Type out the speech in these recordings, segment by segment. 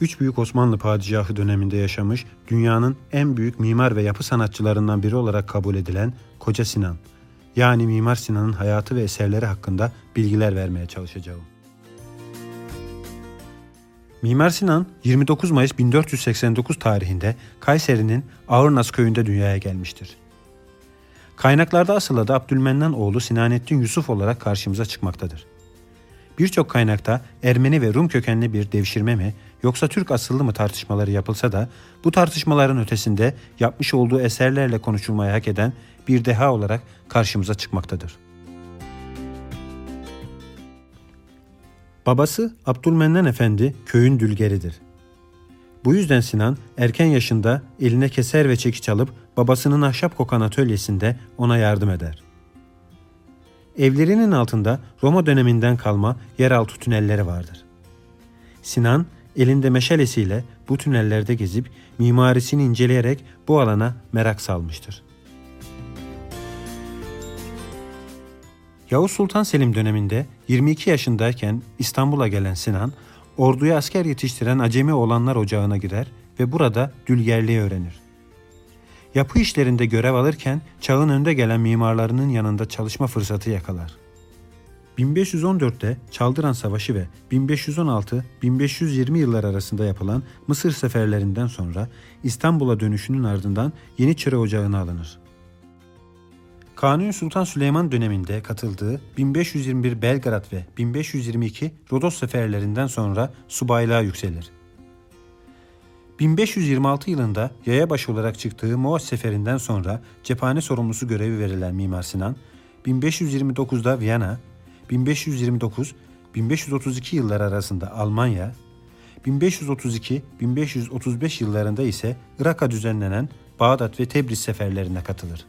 Üç Büyük Osmanlı Padişahı döneminde yaşamış dünyanın en büyük mimar ve yapı sanatçılarından biri olarak kabul edilen Koca Sinan. Yani Mimar Sinan'ın hayatı ve eserleri hakkında bilgiler vermeye çalışacağım. Mimar Sinan 29 Mayıs 1489 tarihinde Kayseri'nin Ağırnaz köyünde dünyaya gelmiştir. Kaynaklarda asıl adı Abdülmennan oğlu Sinanettin Yusuf olarak karşımıza çıkmaktadır. Birçok kaynakta Ermeni ve Rum kökenli bir devşirme mi yoksa Türk asıllı mı tartışmaları yapılsa da bu tartışmaların ötesinde yapmış olduğu eserlerle konuşulmaya hak eden bir deha olarak karşımıza çıkmaktadır. Babası Abdülmennan Efendi köyün dülgeridir. Bu yüzden Sinan erken yaşında eline keser ve çekiç alıp babasının ahşap kokan atölyesinde ona yardım eder. Evlerinin altında Roma döneminden kalma yeraltı tünelleri vardır. Sinan elinde meşalesiyle bu tünellerde gezip mimarisini inceleyerek bu alana merak salmıştır. Yavuz Sultan Selim döneminde 22 yaşındayken İstanbul'a gelen Sinan, orduya asker yetiştiren Acemi olanlar ocağına girer ve burada dülgerliği öğrenir. Yapı işlerinde görev alırken çağın önde gelen mimarlarının yanında çalışma fırsatı yakalar. 1514'te Çaldıran Savaşı ve 1516-1520 yıllar arasında yapılan Mısır seferlerinden sonra İstanbul'a dönüşünün ardından Yeniçeri Ocağı'na alınır. Kanuni Sultan Süleyman döneminde katıldığı 1521 Belgrad ve 1522 Rodos seferlerinden sonra subaylığa yükselir. 1526 yılında yayabaşı olarak çıktığı Moğaz seferinden sonra cephane sorumlusu görevi verilen Mimar Sinan, 1529'da Viyana, 1529-1532 yılları arasında Almanya, 1532-1535 yıllarında ise Irak'a düzenlenen Bağdat ve Tebriz seferlerine katılır.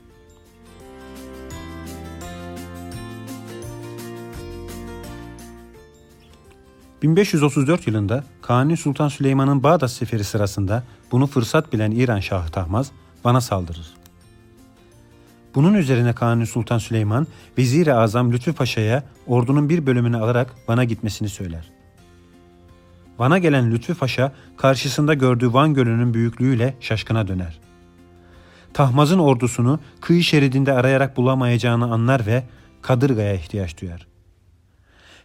1534 yılında Kanuni Sultan Süleyman'ın Bağdat seferi sırasında bunu fırsat bilen İran Şahı Tahmaz bana saldırır. Bunun üzerine Kanuni Sultan Süleyman Vezir-i Azam Lütfü Paşa'ya ordunun bir bölümünü alarak Van'a gitmesini söyler. Van'a gelen Lütfü Paşa karşısında gördüğü Van Gölü'nün büyüklüğüyle şaşkına döner. Tahmaz'ın ordusunu kıyı şeridinde arayarak bulamayacağını anlar ve Kadırga'ya ihtiyaç duyar.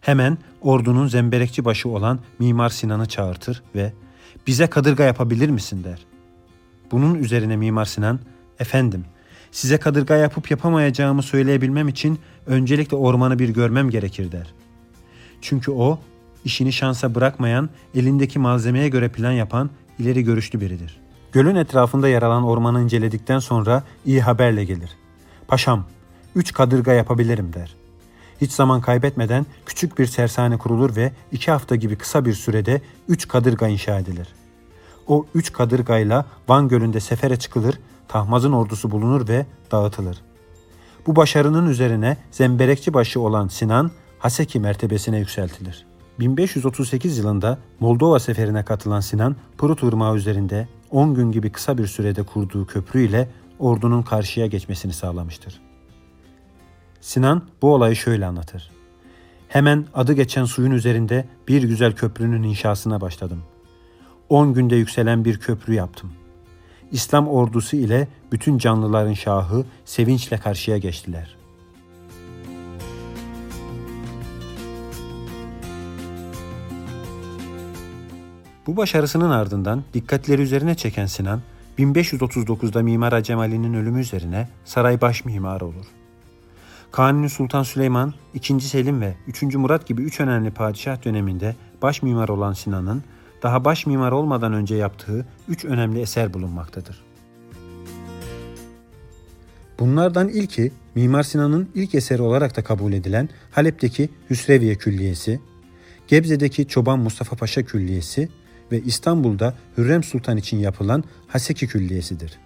Hemen ordunun zemberekçi başı olan Mimar Sinan'ı çağırtır ve bize kadırga yapabilir misin der. Bunun üzerine Mimar Sinan, efendim size kadırga yapıp yapamayacağımı söyleyebilmem için öncelikle ormanı bir görmem gerekir der. Çünkü o işini şansa bırakmayan, elindeki malzemeye göre plan yapan ileri görüşlü biridir. Gölün etrafında yer alan ormanı inceledikten sonra iyi haberle gelir. Paşam, üç kadırga yapabilirim der.'' Hiç zaman kaybetmeden küçük bir sersane kurulur ve iki hafta gibi kısa bir sürede üç kadırga inşa edilir. O üç kadırgayla Van Gölü'nde sefere çıkılır, Tahmaz'ın ordusu bulunur ve dağıtılır. Bu başarının üzerine zemberekçi başı olan Sinan, Haseki mertebesine yükseltilir. 1538 yılında Moldova seferine katılan Sinan, Prut Irmağı üzerinde 10 gün gibi kısa bir sürede kurduğu köprü ile ordunun karşıya geçmesini sağlamıştır. Sinan bu olayı şöyle anlatır. Hemen adı geçen suyun üzerinde bir güzel köprünün inşasına başladım. On günde yükselen bir köprü yaptım. İslam ordusu ile bütün canlıların şahı sevinçle karşıya geçtiler. Bu başarısının ardından dikkatleri üzerine çeken Sinan, 1539'da Mimar Acem Ali'nin ölümü üzerine saray baş mimarı olur. Kanuni Sultan Süleyman, II. Selim ve 3. Murat gibi üç önemli padişah döneminde baş mimar olan Sinan'ın daha baş mimar olmadan önce yaptığı üç önemli eser bulunmaktadır. Bunlardan ilki Mimar Sinan'ın ilk eseri olarak da kabul edilen Halep'teki Hüsreviye Külliyesi, Gebze'deki Çoban Mustafa Paşa Külliyesi ve İstanbul'da Hürrem Sultan için yapılan Haseki Külliyesidir.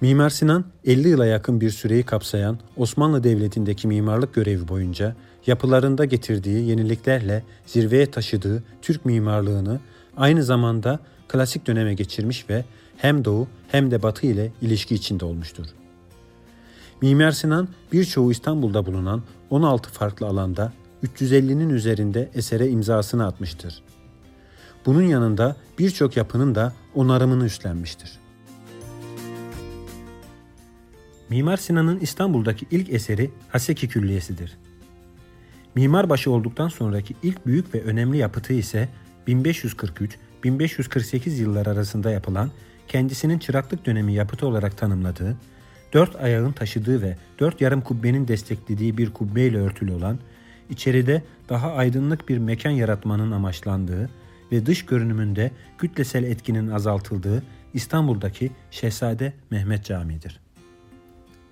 Mimar Sinan 50 yıla yakın bir süreyi kapsayan Osmanlı Devleti'ndeki mimarlık görevi boyunca yapılarında getirdiği yeniliklerle zirveye taşıdığı Türk mimarlığını aynı zamanda klasik döneme geçirmiş ve hem Doğu hem de Batı ile ilişki içinde olmuştur. Mimar Sinan birçoğu İstanbul'da bulunan 16 farklı alanda 350'nin üzerinde esere imzasını atmıştır. bunun yanında birçok yapının da onarımını üstlenmiştir. Mimar Sinan'ın İstanbul'daki ilk eseri Haseki Külliyesi'dir. Mimarbaşı olduktan sonraki ilk büyük ve önemli yapıtı ise 1543-1548 yıllar arasında yapılan kendisinin çıraklık dönemi yapıtı olarak tanımladığı, dört ayağın taşıdığı ve dört yarım kubbenin desteklediği bir kubbeyle örtülü olan, içeride daha aydınlık bir mekan yaratmanın amaçlandığı ve dış görünümünde kütlesel etkinin azaltıldığı İstanbul'daki Şehzade Mehmet Camii'dir.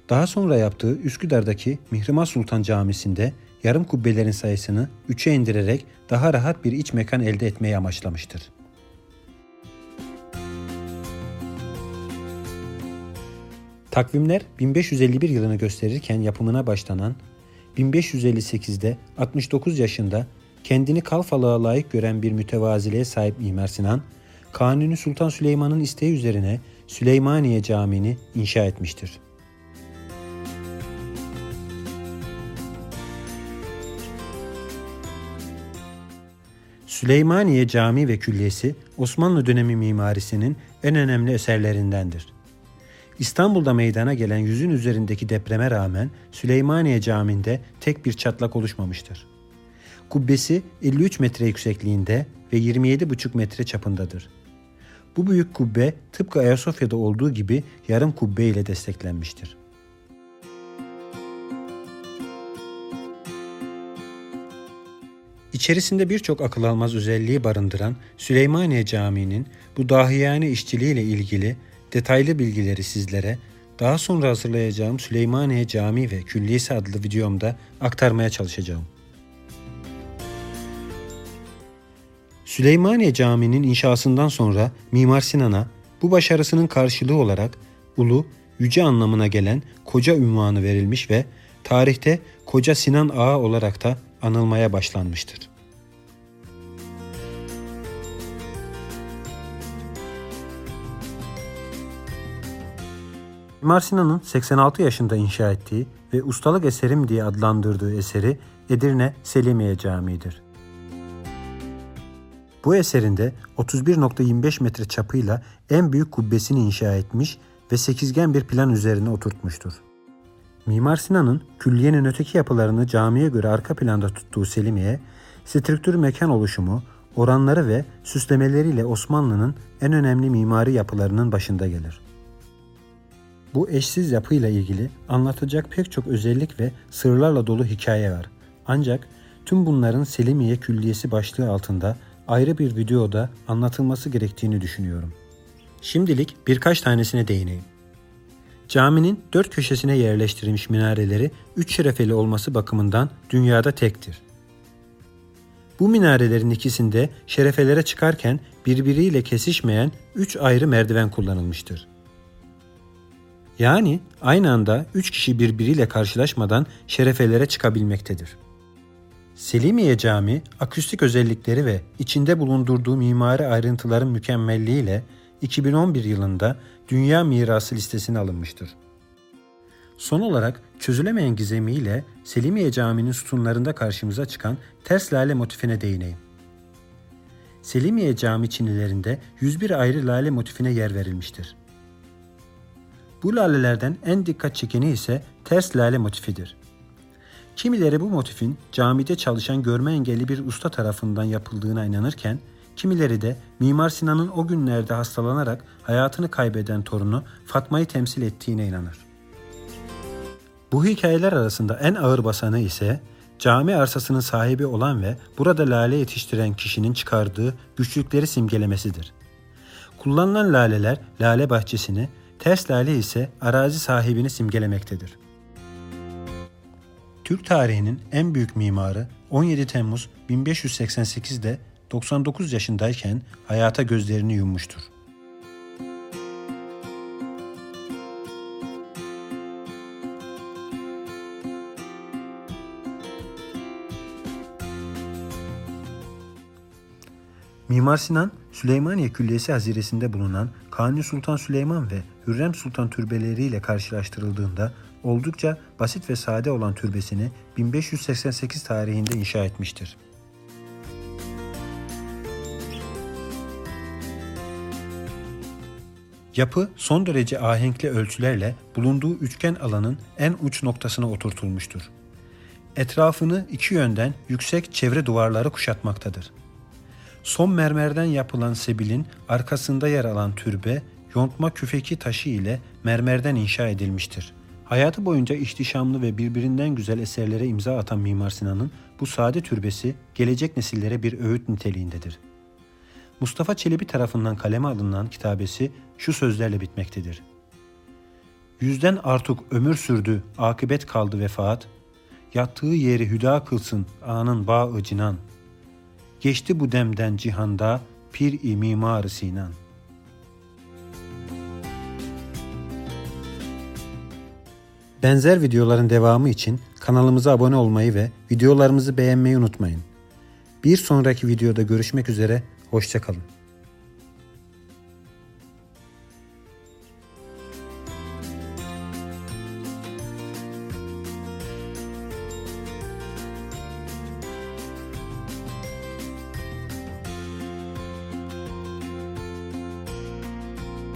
Daha sonra yaptığı Üsküdar'daki Mihrimah Sultan Camisi'nde yarım kubbelerin sayısını 3'e indirerek daha rahat bir iç mekan elde etmeyi amaçlamıştır. Takvimler 1551 yılını gösterirken yapımına başlanan 1558'de 69 yaşında kendini Kalfalığa layık gören bir mütevaziliğe sahip Mimar Sinan, Kanuni Sultan Süleyman'ın isteği üzerine Süleymaniye Camii'ni inşa etmiştir. Süleymaniye Camii ve Külliyesi Osmanlı dönemi mimarisinin en önemli eserlerindendir. İstanbul'da meydana gelen yüzün üzerindeki depreme rağmen Süleymaniye Camii'nde tek bir çatlak oluşmamıştır. Kubbesi 53 metre yüksekliğinde ve 27,5 metre çapındadır. Bu büyük kubbe tıpkı Ayasofya'da olduğu gibi yarım kubbe ile desteklenmiştir. İçerisinde birçok akıl almaz özelliği barındıran Süleymaniye Camii'nin bu dahiyane işçiliğiyle ilgili detaylı bilgileri sizlere daha sonra hazırlayacağım Süleymaniye Camii ve Külliyesi adlı videomda aktarmaya çalışacağım. Süleymaniye Camii'nin inşasından sonra Mimar Sinan'a bu başarısının karşılığı olarak ulu, yüce anlamına gelen koca ünvanı verilmiş ve tarihte Koca Sinan Ağa olarak da anılmaya başlanmıştır. Mimar Sinan'ın 86 yaşında inşa ettiği ve ustalık eserim diye adlandırdığı eseri Edirne Selimiye Camii'dir. Bu eserinde 31.25 metre çapıyla en büyük kubbesini inşa etmiş ve sekizgen bir plan üzerine oturtmuştur. Mimar Sinan'ın külliyenin öteki yapılarını camiye göre arka planda tuttuğu Selimiye, strüktür mekan oluşumu, oranları ve süslemeleriyle Osmanlı'nın en önemli mimari yapılarının başında gelir. Bu eşsiz yapıyla ilgili anlatacak pek çok özellik ve sırlarla dolu hikaye var. Ancak tüm bunların Selimiye Külliyesi başlığı altında ayrı bir videoda anlatılması gerektiğini düşünüyorum. Şimdilik birkaç tanesine değineyim. Caminin dört köşesine yerleştirilmiş minareleri üç şerefeli olması bakımından dünyada tektir. Bu minarelerin ikisinde şerefelere çıkarken birbiriyle kesişmeyen üç ayrı merdiven kullanılmıştır. Yani aynı anda üç kişi birbiriyle karşılaşmadan şerefelere çıkabilmektedir. Selimiye Cami, akustik özellikleri ve içinde bulundurduğu mimari ayrıntıların mükemmelliğiyle 2011 yılında Dünya Mirası listesine alınmıştır. Son olarak çözülemeyen gizemiyle Selimiye Camii'nin sütunlarında karşımıza çıkan ters lale motifine değineyim. Selimiye Cami çinilerinde 101 ayrı lale motifine yer verilmiştir. Bu lalelerden en dikkat çekeni ise ters lale motifidir. Kimileri bu motifin camide çalışan görme engelli bir usta tarafından yapıldığına inanırken, kimileri de Mimar Sinan'ın o günlerde hastalanarak hayatını kaybeden torunu Fatma'yı temsil ettiğine inanır. Bu hikayeler arasında en ağır basanı ise cami arsasının sahibi olan ve burada lale yetiştiren kişinin çıkardığı güçlükleri simgelemesidir. Kullanılan laleler lale bahçesini, ters lale ise arazi sahibini simgelemektedir. Türk tarihinin en büyük mimarı 17 Temmuz 1588'de 99 yaşındayken hayata gözlerini yummuştur. Mimar Sinan, Süleymaniye Külliyesi haziresinde bulunan Kanuni Sultan Süleyman ve Hürrem Sultan türbeleriyle karşılaştırıldığında oldukça basit ve sade olan türbesini 1588 tarihinde inşa etmiştir. Yapı son derece ahenkli ölçülerle bulunduğu üçgen alanın en uç noktasına oturtulmuştur. Etrafını iki yönden yüksek çevre duvarları kuşatmaktadır. Son mermerden yapılan sebilin arkasında yer alan türbe, yontma küfeki taşı ile mermerden inşa edilmiştir. Hayatı boyunca ihtişamlı ve birbirinden güzel eserlere imza atan Mimar Sinan'ın bu sade türbesi gelecek nesillere bir öğüt niteliğindedir. Mustafa Çelebi tarafından kaleme alınan kitabesi şu sözlerle bitmektedir. Yüzden artık ömür sürdü, akıbet kaldı vefaat. Yattığı yeri hüda kılsın anın bağı cinan. Geçti bu demden cihanda pir-i mimar Sinan. Benzer videoların devamı için kanalımıza abone olmayı ve videolarımızı beğenmeyi unutmayın. Bir sonraki videoda görüşmek üzere, hoşçakalın.